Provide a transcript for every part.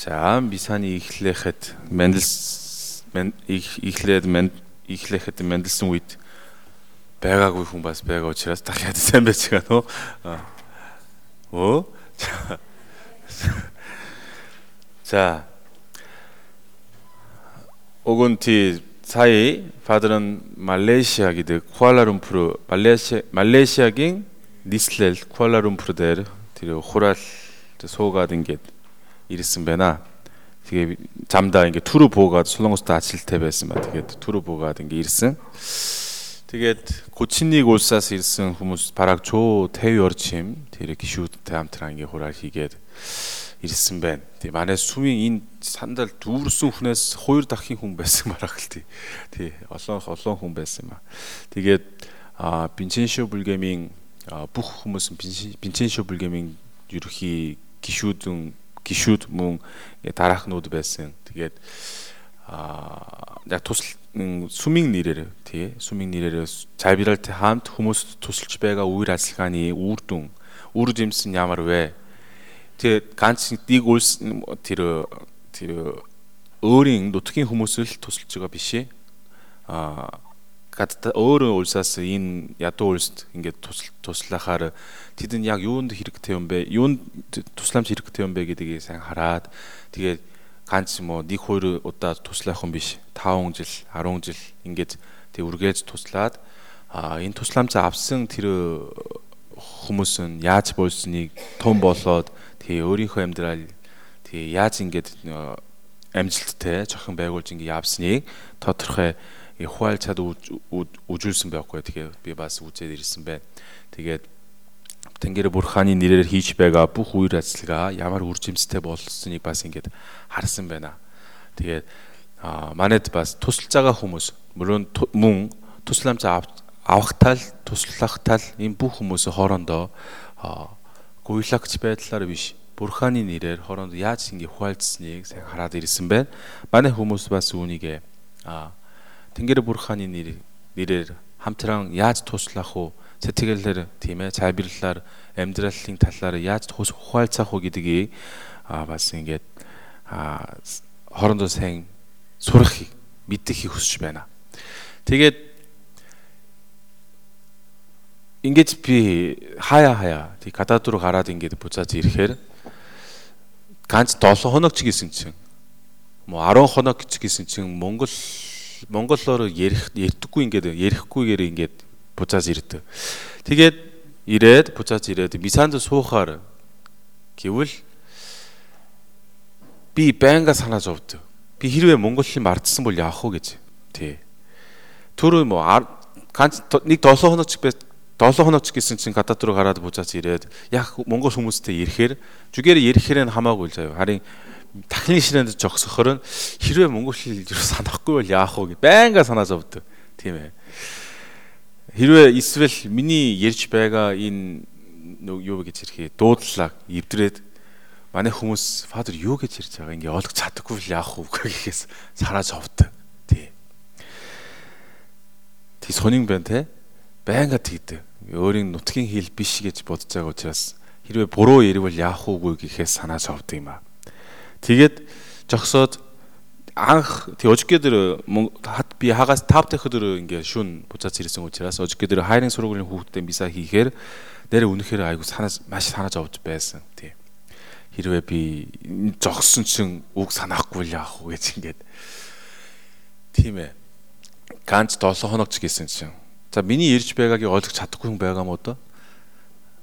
За Бисаны эхлэхэд Мендельс эхлээд эхлэхэд Мендельсэн үед байгаагүй хүн бас байгаа учраас дахиад сайн байж байгаа нөө. Өө. За. 오곤티 사이 파들은 말레이시아 기드 쿠알라룸푸르 말레이시아 말레이시아긴 니슬렐 쿠알라룸푸르데르 디르 호랄 소가든 게 ирсэн байна. Тэгээ замдаа ингээ түрүү буугаад Солонгостой ажилттай байсан ба. Тэгээд түрүү буугаад ингээ ирсэн. Тэгээд Кучиныг улсаас ирсэн хүмүүс бараг 150 орчим тэр гişүүдтэй хамтран ингээ хураар хийгээд ирсэн байна. Тэг манай сүвийн энэ сандал дүүрсэн хүнээс хоёр дахин хүн байсан бараг л тий. Тий олон олон хүн байсан ба. Тэгээд Бинченшо Булгамийн бүх хүмүүс Бинченшо Булгамийн ерөхий гişүүдэн гişүүд мөн дараахнууд байсан. Тэгээд а яг тусал сүмийн нэрээр тий сүмийн нэрээр цайбиралтай хамт хүмүүст тусалж байгаа үер ажиллагааны үр дүн үр жимс нь ямар вэ? Тэгээ ганц дэг үлс тэр тэр өөрийн нутгийн хүмүүс л тусалж байгаа биш ээ. Аа өөрөө улсаас энэ ядуу улсад ингээд туслахаар тэд нь яг юунд хэрэгтэй юм бэ? Юунд тусламж хэрэгтэй юм бэ гэдгийг сайн хараад тэгээд ганц юм уу нэг хоёр удаа туслах хүн биш 5 жил 10 жил ингээд тэг үргээж туслаад а энэ тусламжаа авсан тэр хүмүүс нь яаж болсныг тун болоод тэг өөрийнхөө амьдрал тэг яаж ингээд амжилттай жохон байгуулж ингээд явсныг тодорхой хуайлцаад үжүүлсэн байхгүй тэгээ би бас үзээд ирсэн байна тэгээд Тэнгэр бурханы нэрээр хийж байгаа бүх үер ажиллагаа ямар үржимстэй болсныг бас ингээд харсан байна. Тэгээд манайд бас тусалж байгаа хүмүүс мөрөн мөн тусламж авах тал, туслах тал энэ бүх хүмүүсийн хоорондоо гуйлагч байдлаар биш бурханы нэрээр хооронд яаж ингэ хуайлдсныг сайн хараад ирсэн байна. Манай хүмүүс бас үүнийг Тэнгэр бурханы нэр нэрээр хамтран яаж туслах уу сэтгэлээр тийм ээ цайбирлаар амьдралын талаар яаж ухаалцах уу гэдгийг а бас ингээд а хоорондоо сайн сурахыг мэдэхийг хүсэж байна. Тэгээд ингээд би хаяа хаяа тий гадаад руу гараад ингээд буцаад ирэхээр ганц 7 хоног ч гэсэн чинь мо 10 хоног ч гэсэн чинь Монгол монголоор ярих ярьдаггүй ингээд ярихгүйгээр ингээд буцаас ирдэг. Тэгээд ирээд буцаад ирээд мисанд суухаар гэвэл би байнга санаа зовдөг. Би хэрвээ Монголын мардсан бол яах вэ гэж. Тий. Түр юм уу ганц нэг 7 хоног ч бэ 7 хоног ч гэсэн чинь гадаад руу гараад буцаад ирээд яг Монгол хүмүүстэй ирэхээр зүгээр ирэхээр нь хамаагүй л заяа. Харин дахны ширээнд жогсохоор нь хэрвээ Монгол хэл санахгүй бол яах вэ гэж байнга санаа зовдөг. Тийм ээ. Хэрвээ эсвэл миний ярьж байгаа энэ юу гэж хэрхээ дуудлага эвдрээд манай хүмүүс фадер юу гэж ярьж байгаа ингээ ойлгож чадахгүй л яах вэ гэхээс санаа зовд. Тий. Тий сонин байна те. Байнга тэгдэг. Өөрийн нутгийн хэл биш гэж бодож байгаа учраас хэрвээ буруу ярил яах вэ гэхээс санаа зовд юм аа. Тэгээд жогсоод анх тий ожиг дээр би хагас тав дэх өдөр ингээ шүн буцаад ирсэн учраас ожиг дээр хайрын сургуулийн хүүхдтэй виза хийхээр нэрэ үнэхээр айгу санаа маш санаа зовж байсан тий. Хэрвээ би жогсон чин үг санаахгүй л яах вэ гэж ингээд. Тийм ээ. Ганц 7 хоног ч гэсэн чинь. За миний ирж байгаагийг ойлгож чадахгүй юм байгаа мó доо?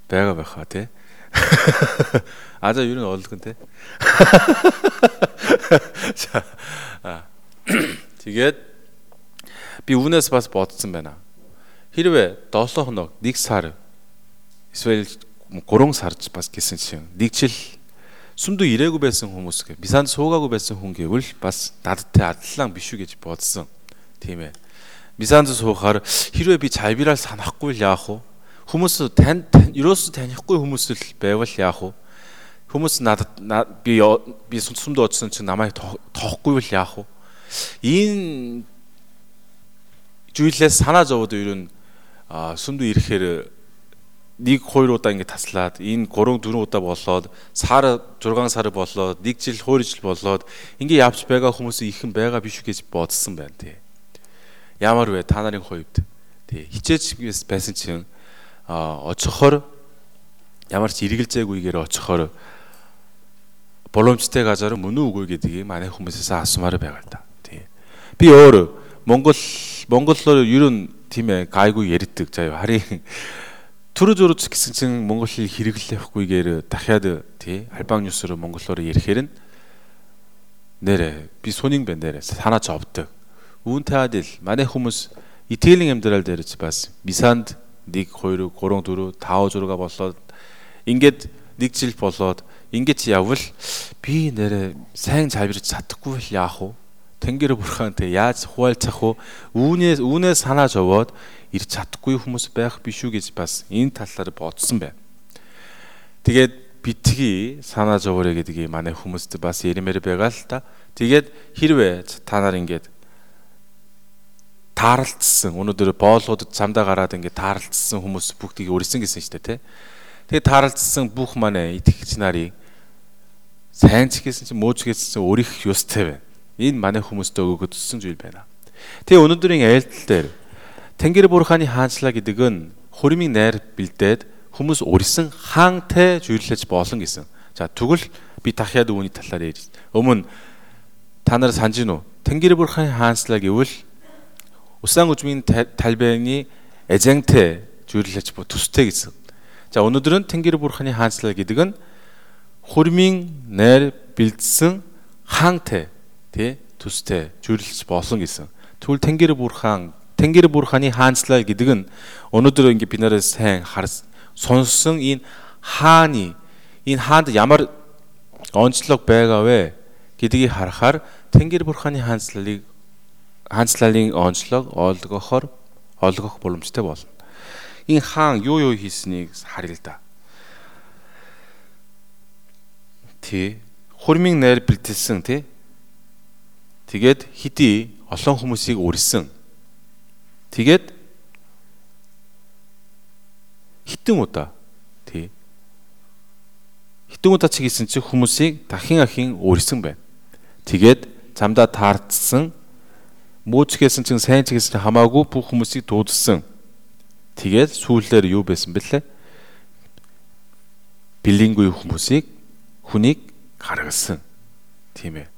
Байгаа байха тий. А за ер нь ойлгон те. За тэгээд би үүнээс бас бодсон байна. Хэрвээ 7 хоног, 1 сар эсвэл 3 сарч бас гэсэн чинь нэг жил сүмдөө ирээгүй байсан хүмүүс гэ. Бисанд суугаагүй байсан хүн гэвэл бас надтай адилхан биш үү гэж бодсон. Тийм ээ. Бисанд суухаар хэрвээ би цайбирал санахгүй л яах вэ? Хүмүүс тань ерөөсөө танихгүй хүмүүс л байвал яах вэ? Хүмүүс надад би би сүмд оцсон чинь намайг тоохгүй бол яах вэ? Энэ зүйлээс санаа зовоод ер нь сүмд ирэхээр нэг хоёр удаа ингэ таслаад энэ 3 4 удаа болоод сар 6 сар болоод нэг жил хоёр жил болоод ингэ явж байгаа хүмүүс ихэн байгаа биш гэж бодсон байна тий. Ямар вэ та нарын хувьд? Тий. Хичээж байсан чинь оцохоор ямар ч эргэлзээгүйгээр оцохоор боломжтой газар мөн үгүй гэдгийг манай хүмүүсээс асуумаар байгаа л да. Тий. Би өөр Монгол монголоор ер нь тийм ээ гайгүй ярьдаг заяа. Харин төр зүрх гэсэн чинь монгол хэл хэрэглэхгүйгээр дахиад тий альбан ньюсээр монголоор ярихээр нь нэрэ би сунинг бэн дээрээ санаа зовдөг. Үүн таадил манай хүмүүс итгэлийн амьдрал дээр бас бисанд 1 2 3 4 5 6-а болоод ингээд нэг жил болоод ингээд явбал би нэрэ сайн залбирч чадахгүй л яах вэ? Тэнгэр бурхантай яаж хуваалцах вэ? Үүнээс үүнээс санаа зовоод ирж чадахгүй хүмүүс байх биш үү гэж бас энэ талаар бодсон байна. Тэгээд битгий санаа зовоорой гэдгийг манай хүмүүст бас ярмээр байгаа л та. Тэгээд хэрвээ та нар ингээд таарлцсан өнөөдөр боолуудад цамдаа гараад ингээд таарлцсан хүмүүс бүгдийг өрсөн гэсэн шүү дээ тий. Тэгээд таарлцсан бүх манай итгэгч нарыг сайн ч гэсэн чинь мууч гэсэн өөрих ёстой байна. Энэ манай хүмүүстээ өгөгдсөн зүйл байна. Тэгээ өнөөдрийн айлтал дээр Тэнгэр бурханы хаанчлаа гэдэг нь хөрмийн найр бэлдээд хүмүүс урьсан хаантай жирлэж болно гэсэн. За тэгвэл би дахиад үүний талаар ярьж. Өмнө та нар санаж гинүү? Тэнгэр бурханы хаанчлаа гэвэл усан үжмийн талбайны эжэнтэй жирлэж бо төстэй гэсэн. За өнөөдөр нь Тэнгэр бурханы хаанчлаа гэдэг нь хөрмийн найр бэлдсэн хаантай тий төстэй жирлэж болсон гэсэн. Тэгвэл Тэнгэр бурхан Тэнгэр бурханы хаанчлал гэдэг нь өнөөдөр ингээ би нараа сайн харс сонссон энэ хааны энэ хаанд ямар онцлог байгаа вэ гэдгийг харахаар Тэнгэр бурханы хаанчлалыг хаанчлалын онцлог олгохоор олгох боломжтой болно. Энэ хаан юу юу хийснийг харъя л да. Тэ хурмын найр бэлтэлсэн тий. Тэгээд хэдий олон хүмүүсийг үрсэн Тэгээд хитэн удаа тий хитэн удаа ч хийсэн чи хүмүүсийг дахин ахин өөрсөн байна. Тэгээд замдаа таардсан мууцгээсэн чинь сайн ч гэсэн хамаагүй бүх хүмүүсийг дуудсан. Тэгээд сүүлээр юу байсан бэлээ? Билингүй хүмүүсийг хүнийг гаргасан. Тийм ээ.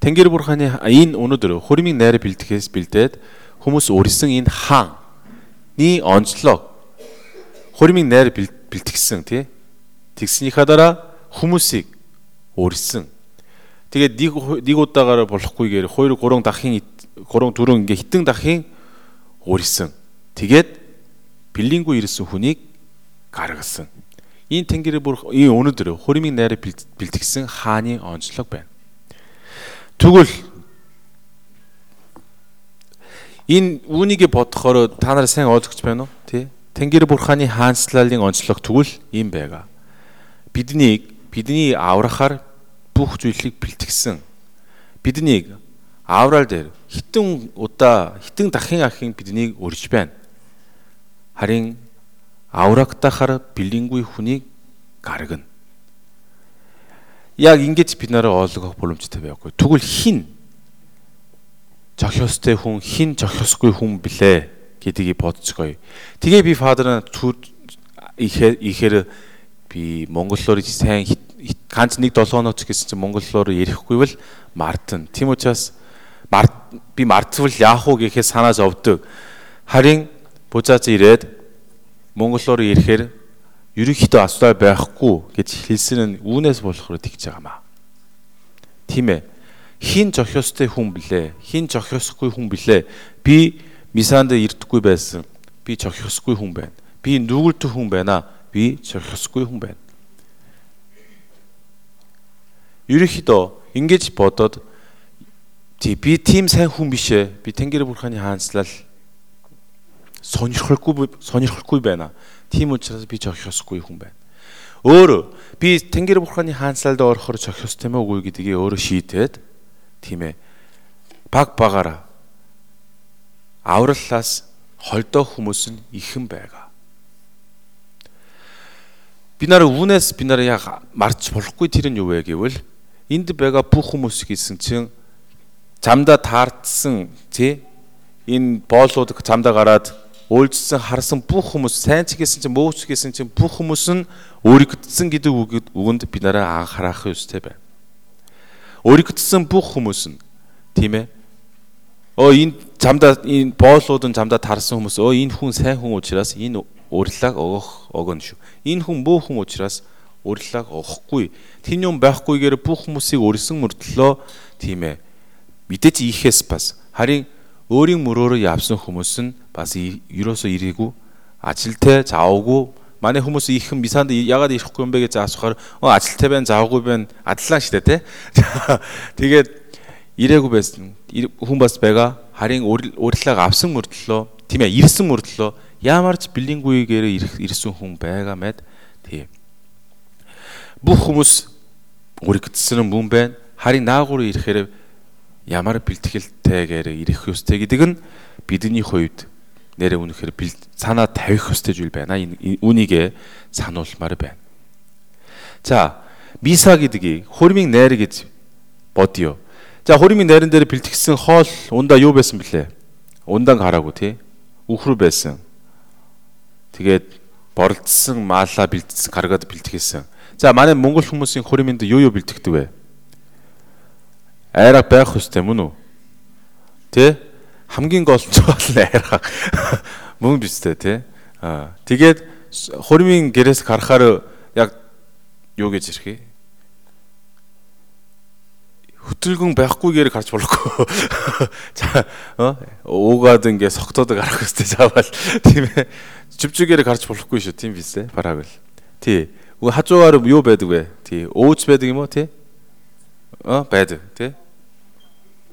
Тэнгэр бурханы энэ өнөөдөр хөрмийн найр бэлтгэхээс бэлдээд хүмүүс өрсөн энэ хааны онцлог хөрмийн найр бэлтгэсэн тий тэгснийхаа дараа хүмүүсийг өрсөн тэгээд нэг нэг удаагаар болохгүйгээр 2 3 дахин 3 4 ингээ хитэн дахин өрсөн тэгээд бэлингүү ирсэн хүнийг гаргасан энэ тэнгэрийн бүр энэ өнөөдөр хөрмийн найр бэлтгэсэн хааны онцлог байна тэгвэл Энэ үүнийг бодохоор та нар сайн ойлгож байна уу? Тий. Тэнгэр бурханы хаанчлалын онцлог тэгвэл юм байгаа. Биднийг бидний аврахаар бүх зүйлийг бэлтгэсэн. Биднийг аврал дээр хитэн удаа хитэн дахин ахин биднийг өрж байна. Харин аврагдахаар бэлэнгүй хүнийг гаргана. Яг ингэж бид нараа ойлгох боломжтой байхгүй. Тэгвэл хин зохиостой хүн хин зохиосгүй хүн блэ гэдгийг бодцгоё. Тэгээ би фадер ихээр ихээр би монголоор сайн ганц нэг 7 хоног ч гэсэн чинь монголоор ярихгүй бол мартан. Тийм учраас би мартвал яах вэ гэхээ санаа зовдөг. Харин бужаац ирээд монголоор ирэхээр ерөнхийдөө асуудал байхгүй гэж хэлсэн нь үүнээс болохоор тэгж байгаамаа. Тийм ээ хин зохиостой хүн блэ? Хин зохиосгүй хүн блэ? Би мисанд ирдэггүй байсан. Би зохиосгүй хүн байна. Би нүгэлт хүн байна. Би зохиосгүй хүн байна. Ерөнхийдөө ингэж бодоод тий би тийм сайн хүн биш ээ. Би Тэнгэр бурханы хаанчлал сонирхолгүй сонирхолгүй байна. Тийм учраас би зохиосгүй хүн байна. Өөрөө би Тэнгэр бурханы хаанчлалд орохоор зохиостой мó үгүй гэдгийг өөрөө шийдээд тийм ээ баг багаараа авраллаас холдоо хүмүүс нь ихэн байгаа. би нараа үүнээс би нараа яг марч болохгүй тэр нь юу вэ гэвэл энд байгаа бүх хүмүүс гэсэн чинь замда таардсан тий энэ боолууд замда гараад үйлдсэн харсан бүх хүмүүс сайн ч гэсэн ч гэсэн чинь бүх хүмүүс нь өөригдсөн гэдэг үгэнд би нараа анхаарах ёстой байна. Өөригдсөн бүх хүмүүс нь тийм ээ. Оо энэ замда энэ боолууд нь замда тарсан хүмүүс оо энэ хүн сайн хүн учраас энэ урьлааг өгөх өгнө шүү. Энэ хүн муу хүн учраас урьлааг өгөхгүй. Тин юм байхгүйгээр бүх хүмүүсийг өрсөн мөрдлөө тийм ээ. Мэдээж ийхээс бас харин өөрийн мөрөөрөө явсан хүмүүс нь бас ерөөсөө ирээгүй ажилтай заавгүй. Манай хүмүүс ихэн мисанд ягаад ирэхгүй юм бэ гэж асуухаар ажилтай байна заавгүй байна адлаа штэ тэ тэгээд ирээгүй байсан. Хүн бас байгаа. Харин урилга авсан мөрдлөө тийм ээ ирсэн мөрдлөө яамарч билингүйгээр ирсэн хүн байгаа мэд тийм. Бүх хүмүүс үргэлжсэн юм байна. Харин наагур ирэхээр ямар бэлтгэлтэйгээр ирэх ёстой гэдэг нь бидний хувьд нэрээ үнэхээр санаа тавих ёстой зүйл байна. Үүнийг сануулмаар байна. За, миса гэдгийг хөрмийн найр гэж бодъё. За, хөрмийн найран дээр бэлтгэсэн хоол ундаа юу байсан бэлээ? Ундаан хараагүй тий. Үхрүү байсан. Тэгээд боролдсон маалаа бэлдсэн гаргаад бэлтгэсэн. За, манай монгол хүмүүсийн хөрминд юу юу бэлтгэдэг вэ? Айраг байх хөстэй мөн үү? Тэ? Хамгийн гол нь бол айраг. Мөн биз дээ, тэ? Аа. Тэгээд хурмын гэрээс харахаар яг юу гэж ирэх вэ? хөтөлгөн байхгүйгээр гарч болохгүй. За уугаад ингээ согтоод гарах хэвчтэй заавал тийм ээ. Живжигээр гарч болохгүй шүү тийм биз дээ. Бараг л. Тий. Уг хажуугаар юу байдаг вэ? Тий. Өөц байдаг юм уу тий? 어 байдаг тий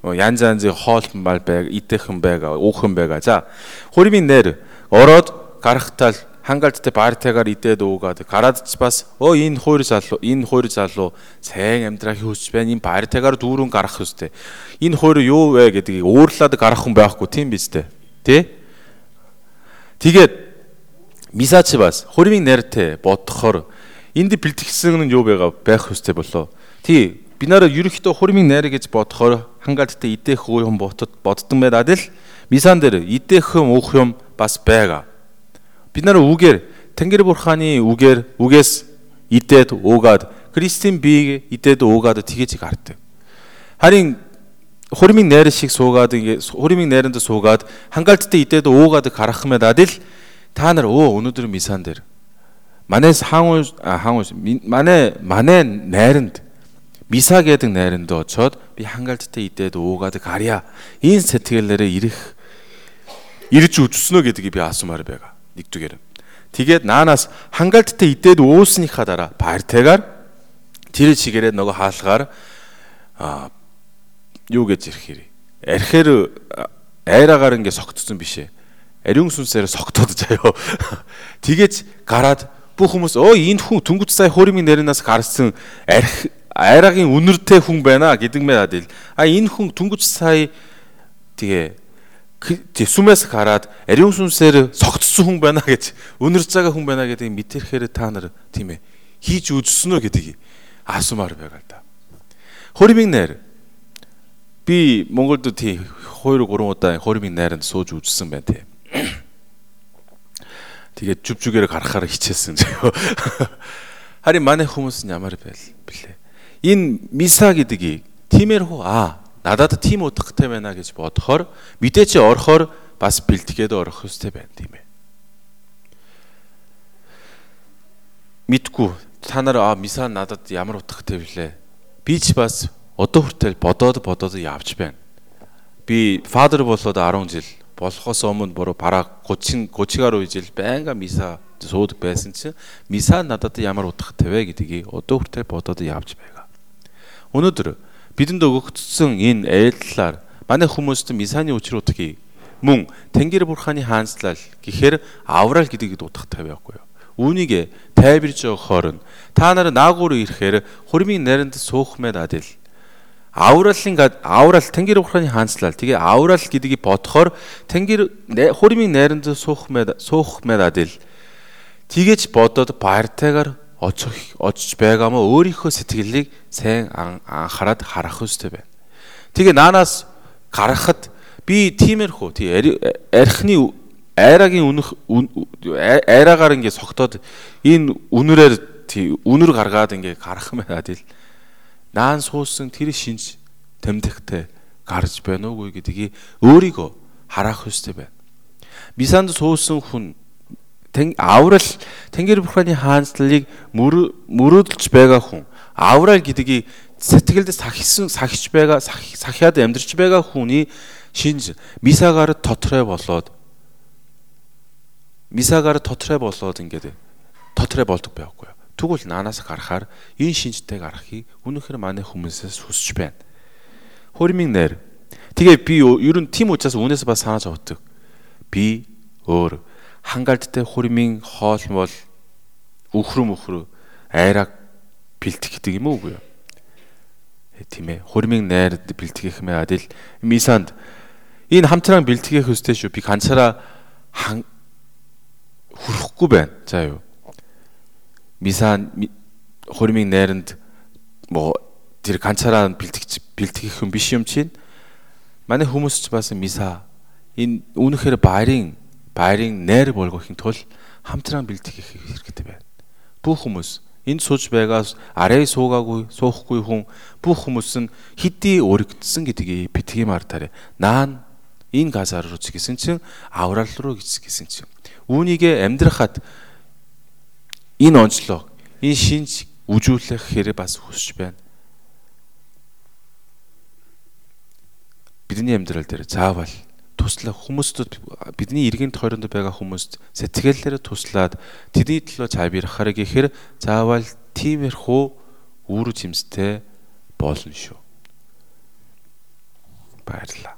янз янзын хоол мал байг идэхэн байга уухэн байга за хуримын нэр ороод гарахтал хангалттай баартайгаар идээд уугаад гараад ч бас өө энэ хойр залуу энэ хойр залуу сайн амьдрах хүсч байна. Энэ баартайгаар дүүрэн гарах хүстэй энэ хойр юу вэ? гэдгийг уурлаад гарах хүн байхгүй тийм биз дээ. Тий тэгээд мисач бас хуримын нэртэй бодохоор энд бэлтгэсэн нь юу байгаа байх хүстэй болоо тий Би нараа ерөнхийдөө хурмын найраг гэж бодохоор хангалттай идэх уу юм ботод боддсон байгаад л мисан дээр идэх юм уух юм бас байгаа. Бид нараа үгээр Тэнгэр бурханы үгээр үгээс идээд уугаад Кристийн биеийг идээд уугаад тгийж гардаг. Харин хурмын найр шиг суугаад ингээ хурмын найранд суугаад хангалттай идээд уугаад гарах юм даа л та нар өө өнөөдөр мисан дээр манай хаан хаан манай манай найранд миса гэдэг найранд очоод би хангалттай идээд уугаад гарья. Энэ сэтгэлээрээ ирэх ирж үзснө гэдгийг би асуумаар байгаа. Нэгдүгээр. Тэгээд наанаас хангалттай идээд уусныхаа дараа партайгаар тэр чигээрээ нөгөө хаалгаар а юу гэж ирэх хэрэг. Архиэр айраагаар ингээ согтсон бишээ. Ариун сүнсээр согтоод заяо. Тэгэж гараад бүх хүмүүс өө энэ хүн түнгуц сая хөрмийн нэрнээс гарсан арх айрагийн үнэртэй хүн байна гэдэг мэ адил. А энэ хүн түнгэж сая тэгээ тэсүмээс хараад ариун сүнсээр согтсон хүн байна гэж үнэрж байгаа хүн байна гэдэг мэдэрхээр та нар тийм ээ хийж үзсэн үү гэдгийг асуумаар байгаа л да. Хоримын найр би Монголд тий 2 3 удаа хоримын найранд сууж үзсэн байна тий. Тэгээд зүв зүгээр гарахаар хичээсэн. Харин манай хүмүүс нь ямар байл блэ? Энэ миса гэдгийг тиймэрхүү аа надад тийм утгатай байна гэж бодохоор мэдээч орохоор бас бэлтгээд орох хэрэгтэй байна тийм ээ. Мэдгүй та нар аа миса надад ямар утгатай вүлээ. Би ч бас одоо хүртэл бодоод бодоод явж байна. Би фадер болоод 10 жил болохоос өмнө буруу бараг 30 30 гаруй жил байнга миса суудаг байсан чинь миса надад ямар утгатай вэ гэдгийг одоо хүртэл бодоод явж байгаа. Өнөөдөр бидэнд өгөгдсөн энэ айлтлаар манай хүмүүст мисаны учруудыг мөн Тэнгэр бурханы хаанчлал гэхээр аврал гэдэг дутагтай байхгүй юу? Үүнийг тайварж өгөхөөр нь та нар наагур ирэхээр хурмын наринд суух мэд адил. Авралын аврал Тэнгэр бурханы хаанчлал тэгээ аврал гэдгийг бодохоор Тэнгэр хурмын найранд суух мэд суух мэд адил. Тэгэж бодоод баяртайгаар очих очиж байгаа мó өөрийнхөө сэтгэлийг сайн анхаарад харах хэрэгтэй байна. Тэгээ наанаас гарахад би тиймэрхүү тий архины айрагийн үнэх айрагаар ингээ согтоод энэ үнэрээр тий үнэр гаргаад ингээ гарах юм байна тий наан суусан тэр шинж тэмдэгтэй гарч байна уугүй гэдгийг өөрийгөө харах хэрэгтэй байна. Бисанд суусан хүн аврал Тэнгэр бурханы хаанчлалыг мөрөөдөлж байгаа хүн аврал гэдгийг сэтгэлд сахисан сахиж байгаа сахиад амьдрч байгаа хүний шинж мисагаар тотрой болоод мисагаар тотрой болоод ингээд тотрой болдог байхгүй юу. Тэгвэл наанаас гарахаар энэ шинжтэйг харахыг үнэхээр манай хүмүүсээс хүсэж байна. Хөрмийн нэр. Тэгээ би ер нь тийм учраас үнээс бас санаж авдаг. Би өөр хангалттай хөрмийн хоол бол үхрүү мөхрүү айраг бэлтгэх гэдэг юм уу үгүй юу? Тийм ээ. Хөрмийн найрад бэлтгэх мэ адил мисанд энэ хамтран бэлтгэх хөстэй шүү. Би ганцаараа хүрэхгүй байна. За юу. Мисан хөрмийн найранд мо тэр ганцаараа бэлтгэж бэлтгэх юм биш юм чинь. Манай хүмүүс ч бас миса энэ үнэхээр баярын баярын найр болгохын тулд хамтран бэлтгэх хэрэгтэй байна. Бүх хүмүүс энд сууж байгаас арай суугаагүй суухгүй хүн бүх хүмүүс нь хэдий өргөдсөн гэдгийг битгий мартаарэ. Наан энэ газар руу ч гэсэн чинь аврал руу гэсэн чинь үүнийгэ амьдрахад энэ онцлог энэ шинж үжүүлэх хэрэг бас хүсэж байна. Бидний амьдрал дээр заавал туслах хүмүүстд бидний иргэн тойронд байгаа хүмүүст сэтгэлээр туслаад тэдний төлөө цаавирахаар гэхээр заавал тиймэрхүү үр жимстэй болно шүү. Баярлалаа.